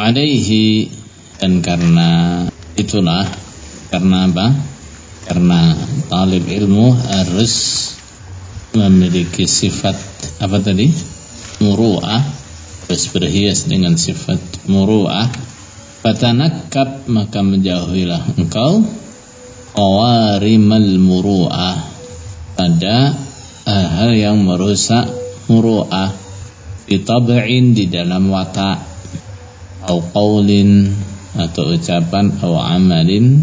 alaihi. Dan karena itulah karena apa? Karena talib ilmu harus memiliki sifat apa tadi? Muru'ah. Harus berhias dengan sifat muru'ah. Fatanakkab maka menjauhilah engkau qawarimal muru'ah. Pada hal yang merusak muru'ah. Tab'in di dalam watak atau qaulin atau ucapan atau amalin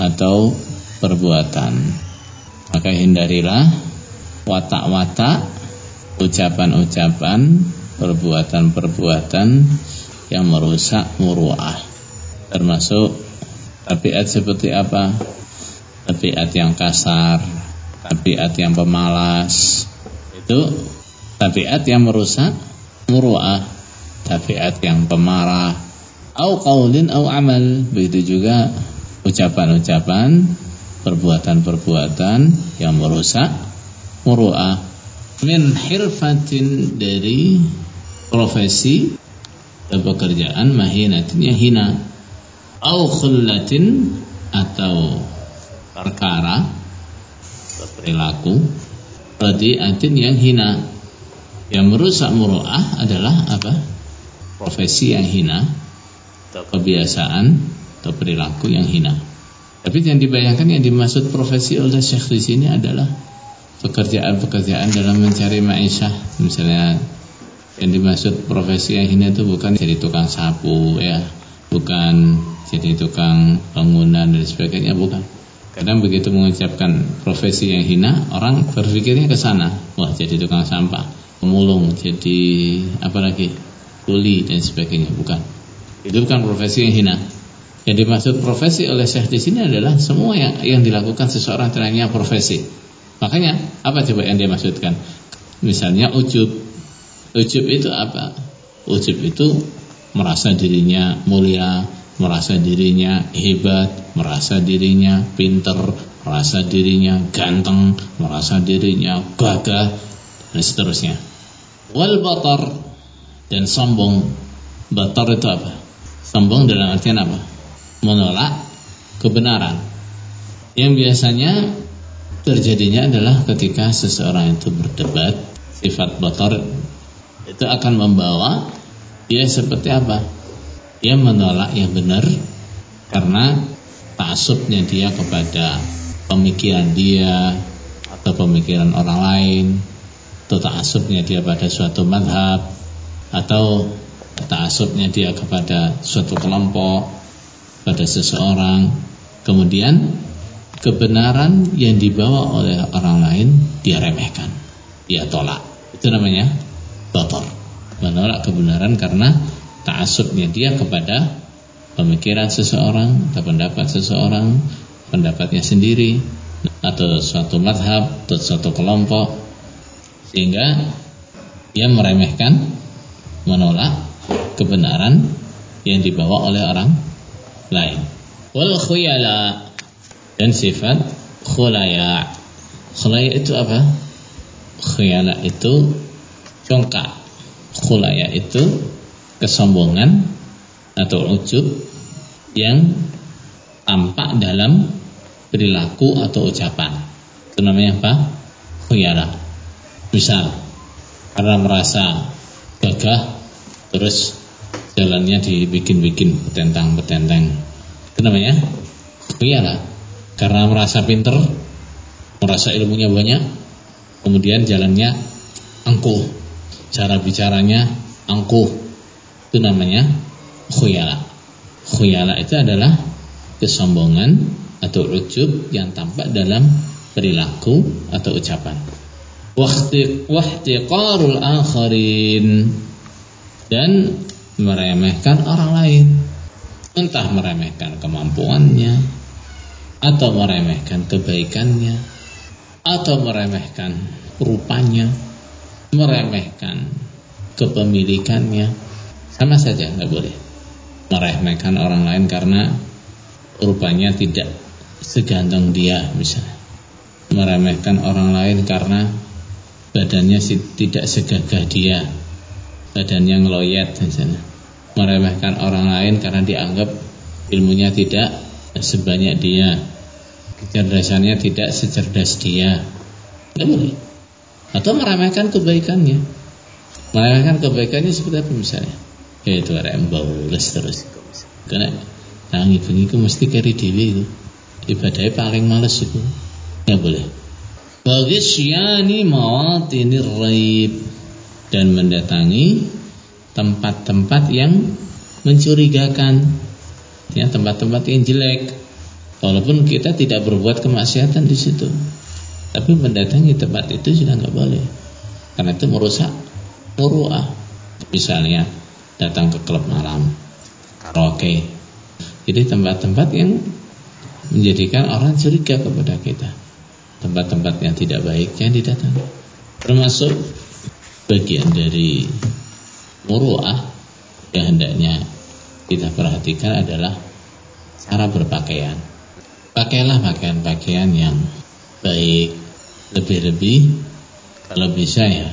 atau perbuatan. Maka hindarilah watak-watak ucapan-ucapan perbuatan-perbuatan yang merusak muru'ah. Termasuk tabiat seperti apa? Tabiat yang kasar tabiat yang pemalas. Itu tabiat yang merusak muru'ah tabiat yang pemarah au qaulin au amal. Begitu juga ucapan-ucapan perbuatan-perbuatan yang merusak muru'ah. Min hirfatin dari profesi atau pekerjaan mahinatin yang hina. Au khullatin atau perkara perilaku radiatin yang hina. Yang merusak muru'ah adalah apa? Profesi yang hina atau kebiasaan atau perilaku yang hina. Tapi yang dibayangkan yang dimaksud profesi oleh Syekh di sini adalah pekerjaan-pekerjaan dalam mencari maisha. Misalnya yang dimaksud profesi yang hina itu bukan jadi tukang sapu ya, bukan jadi tukang bangunan dan sebagainya bukan. Kadang begitu mengucapkan profesi yang hina, orang berpikirnya ke sana, wah jadi tukang sampah pemulung, jadi apa lagi kuli dan sebagainya, bukan. Itu bukan profesi yang hina. Yang dimaksud profesi oleh Syekh di sini adalah semua yang yang dilakukan seseorang terangnya profesi. Makanya apa coba yang dia maksudkan? Misalnya ujub. Ujub itu apa? Ujub itu merasa dirinya mulia, merasa dirinya hebat, merasa dirinya pinter, merasa dirinya ganteng, merasa dirinya gagah dan seterusnya wal batar dan sombong batar itu apa? Sombong dalam artian apa? Menolak kebenaran. Yang biasanya terjadinya adalah ketika seseorang itu berdebat sifat batar itu akan membawa dia seperti apa? Dia menolak yang benar karena taksubnya dia kepada pemikiran dia atau pemikiran orang lain atau ta'asubnya dia pada suatu madhab atau ta'asubnya dia kepada suatu kelompok pada seseorang. Kemudian kebenaran yang dibawa oleh orang lain dia remehkan. Dia tolak. Itu namanya totor menolak kebenaran karena ta'asubnya dia kepada pemikiran seseorang atau pendapat seseorang pendapatnya sendiri atau suatu madhab atau suatu kelompok. Sehingga dia meremehkan menolak kebenaran yang dibawa oleh orang lain. Wal khuyala. Dan sifat khulaya. Khulaya itu apa? Khuyala itu congkak. Khulaya itu kesombongan atau ujub yang tampak dalam perilaku atau ucapan. Itu namanya apa? Khuyala. Misal karena merasa gagah terus jalannya dibikin-bikin petentang-petenteng. Itu namanya iyalah. Karena merasa pinter, merasa ilmunya banyak, kemudian jalannya angkuh. Cara bicaranya angkuh. Itu namanya khuyala. Khuyala itu adalah kesombongan atau ujub yang tampak dalam perilaku atau ucapan wahtiqarul akharin. Dan meremehkan orang lain. Entah meremehkan kemampuannya atau meremehkan kebaikannya atau meremehkan rupanya meremehkan kepemilikannya sama saja nggak boleh. Meremehkan orang lain karena rupanya tidak seganteng dia misalnya. Meremehkan orang lain karena badannya tidak segagah dia badannya ngeloyet misalnya meremehkan orang lain karena dianggap ilmunya tidak sebanyak dia, kecerdasannya tidak secerdas dia. Tidak boleh. Atau meremehkan kebaikannya. Meremehkan kebaikannya seperti apa misalnya? Yaitu yang baules terus. Karena tangi bengi mesti keri dewi itu. Ibadahnya paling males itu. Tidak boleh. Bagi syani ini raib. Dan mendatangi tempat-tempat yang mencurigakan. Ya tempat-tempat yang jelek. Walaupun kita tidak berbuat kemaksiatan di situ. Tapi mendatangi tempat itu sudah nggak boleh. Karena itu merusak muruah misalnya datang ke klub malam. Karaoke. Jadi tempat-tempat yang menjadikan orang curiga kepada kita tempat-tempat yang tidak baik yang didatangi. Termasuk bagian dari muruah yang hendaknya kita perhatikan adalah cara berpakaian. Pakailah pakaian-pakaian yang baik, lebih-lebih kalau bisa ya.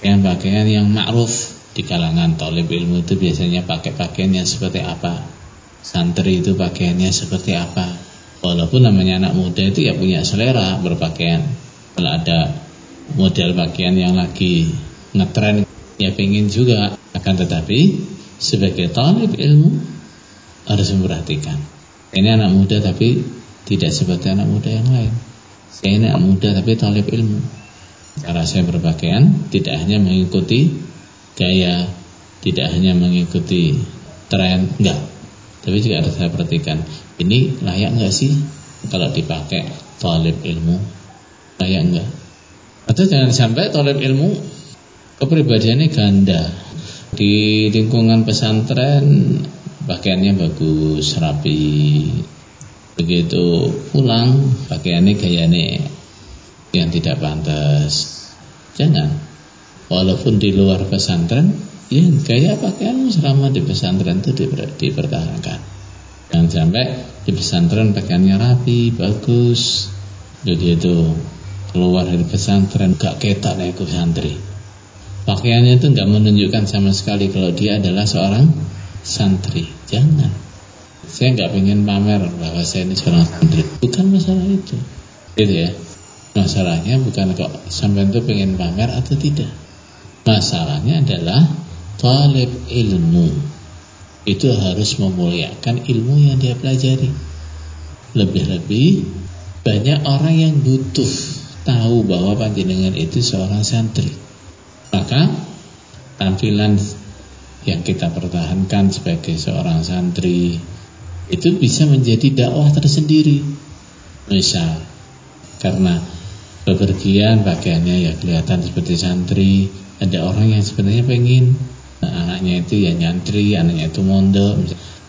Pakaian-pakaian yang ma'ruf. Di kalangan tolib ilmu itu biasanya pakai pakaian yang seperti apa? Santri itu pakaiannya seperti apa walaupun namanya anak muda itu ya punya selera berpakaian. Kalau ada model pakaian yang lagi ngetren ya pengen juga. Akan tetapi sebagai talib ilmu harus memperhatikan. Ini anak muda tapi tidak seperti anak muda yang lain. Saya ini anak muda tapi talib ilmu. Cara saya berpakaian tidak hanya mengikuti gaya tidak hanya mengikuti tren enggak tapi juga harus saya perhatikan ini layak enggak sih kalau dipakai talib ilmu? Layak enggak atau jangan sampai talib ilmu kepribadiannya ganda. Di lingkungan pesantren pakaiannya bagus rapi. Begitu pulang pakaiannya gayanya yang tidak pantas. Jangan. Walaupun di luar pesantren ya gaya pakaian selama di pesantren itu dipertahankan jangan sampai di pesantren pakaiannya rapi bagus begitu keluar dari pesantren gak ketak naik ke santri Pakaiannya itu nggak menunjukkan sama sekali kalau dia adalah seorang santri. Jangan. Saya nggak ingin pamer bahwa saya ini seorang santri. Bukan masalah itu. Gitu ya. Masalahnya bukan kok sampai itu pengen pamer atau tidak. Masalahnya adalah talib ilmu itu harus memuliakan ilmu yang dia pelajari. Lebih-lebih banyak orang yang butuh tahu bahwa panjenengan itu seorang santri. Maka tampilan yang kita pertahankan sebagai seorang santri itu bisa menjadi dakwah tersendiri. Misal karena bepergian pakaiannya ya kelihatan seperti santri, ada orang yang sebenarnya pengen anaknya itu ya nyantri, anaknya itu mondok.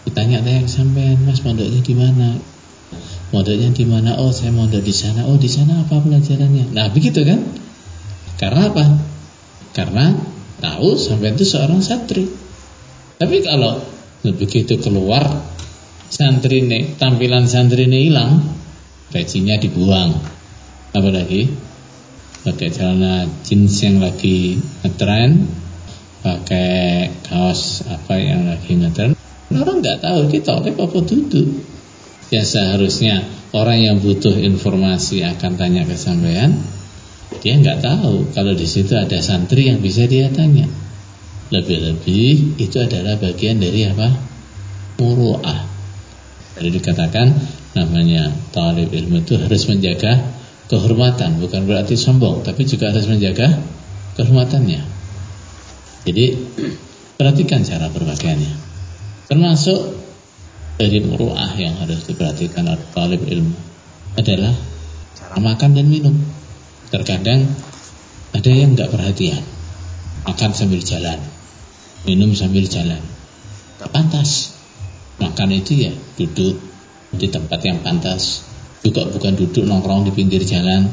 Ditanya-tanya sampean, Mas mondoknya di mana? Mondoknya di mana? Oh, saya mondok di sana. Oh, di sana apa pelajarannya? Nah, begitu kan? Karena apa? Karena tahu sampai itu seorang santri. Tapi kalau begitu keluar santri ini, tampilan santri ini hilang, pecinya dibuang. Apalagi pakai celana jeans yang lagi ngetren, pakai kaos apa yang lagi ngetren. Orang nggak tahu oleh apa duduk. Ya seharusnya orang yang butuh informasi akan tanya ke sampean dia nggak tahu kalau di situ ada santri yang bisa dia tanya. Lebih-lebih itu adalah bagian dari apa? Muru'ah. Jadi dikatakan namanya talib ilmu itu harus menjaga kehormatan, bukan berarti sombong, tapi juga harus menjaga kehormatannya. Jadi perhatikan cara berpakaiannya. Termasuk dari muru'ah yang harus diperhatikan oleh talib ilmu adalah cara makan dan minum. Terkadang ada yang nggak perhatian, makan sambil jalan, minum sambil jalan, tak pantas. Makan itu ya duduk di tempat yang pantas, juga bukan duduk nongkrong di pinggir jalan,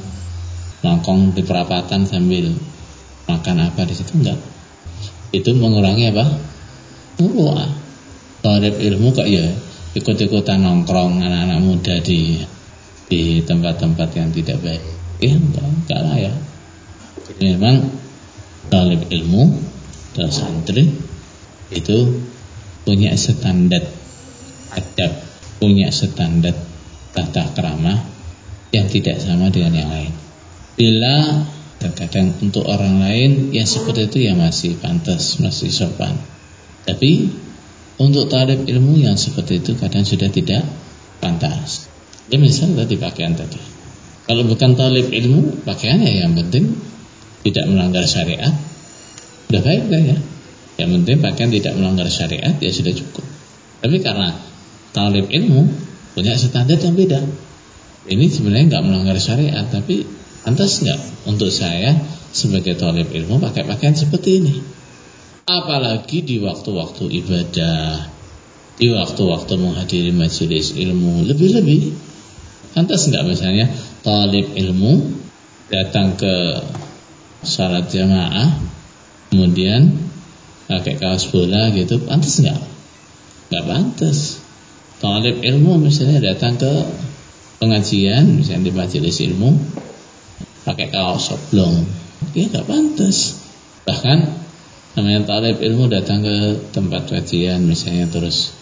nongkrong di perapatan sambil makan apa di situ enggak. Itu mengurangi apa? Muruah. Tarif ilmu kok ya ikut-ikutan nongkrong anak-anak muda di di tempat-tempat yang tidak baik ya enggak, enggak layak jadi memang talib ilmu dan santri itu punya standar adab, punya standar tata krama yang tidak sama dengan yang lain. Bila terkadang untuk orang lain yang seperti itu ya masih pantas, masih sopan. Tapi untuk talib ilmu yang seperti itu kadang sudah tidak pantas. Ya misal tadi pakaian tadi. Kalau bukan talib ilmu, pakaiannya yang penting tidak melanggar syariat. Sudah baik kan ya? Yang penting pakaian tidak melanggar syariat ya sudah cukup. Tapi karena talib ilmu punya standar yang beda. Ini sebenarnya nggak melanggar syariat, tapi pantas nggak untuk saya sebagai talib ilmu pakai pakaian seperti ini? Apalagi di waktu-waktu ibadah, di waktu-waktu menghadiri majelis ilmu, lebih-lebih pantas nggak misalnya talib ilmu datang ke salat jamaah, kemudian pakai kaos bola gitu, pantas nggak? Nggak pantas. Talib ilmu misalnya datang ke pengajian misalnya di majelis ilmu pakai kaos oblong. Ya nggak pantas. Bahkan namanya talib ilmu datang ke tempat kajian misalnya terus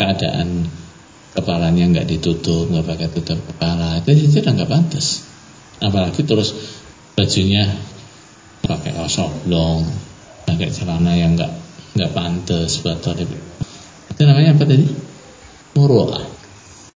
keadaan kepalanya nggak ditutup nggak pakai tutup kepala itu sudah nggak pantas. Apalagi terus bajunya pakai kaos oblong pakai celana yang nggak nggak pantas buat talib itu namanya apa tadi? Muruah